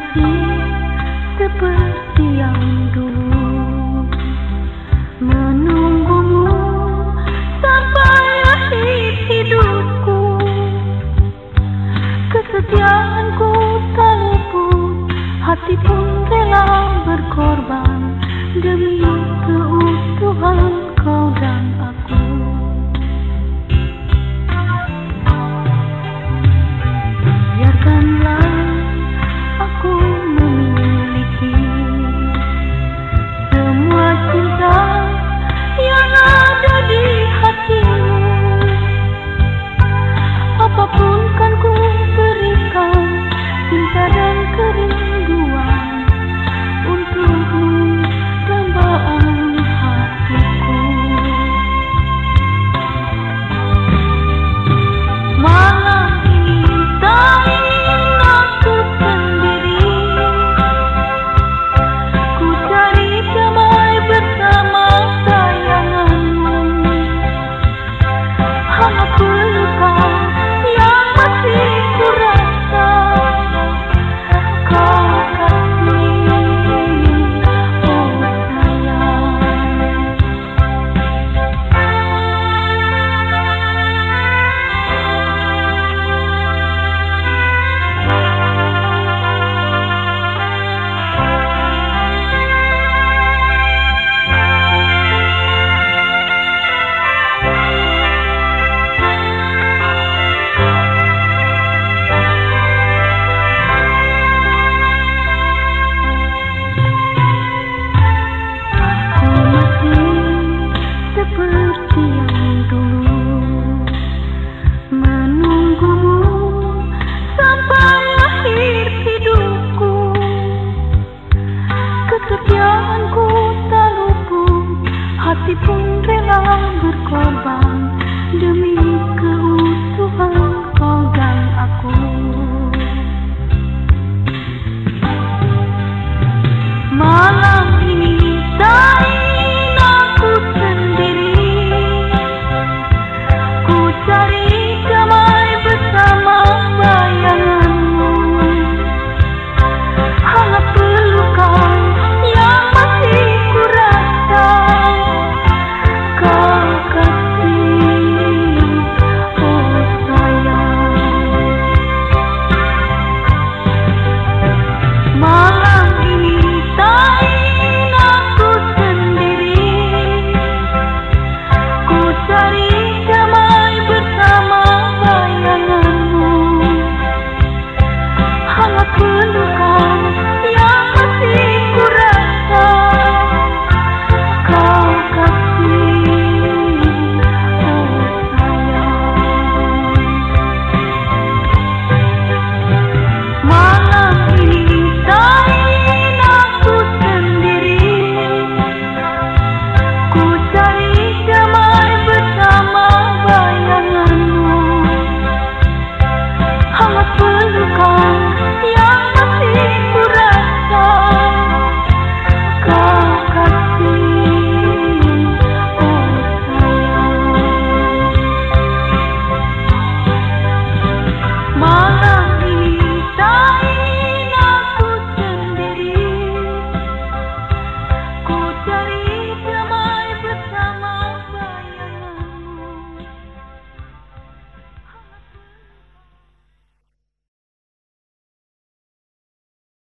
lagi seperti yang dulu.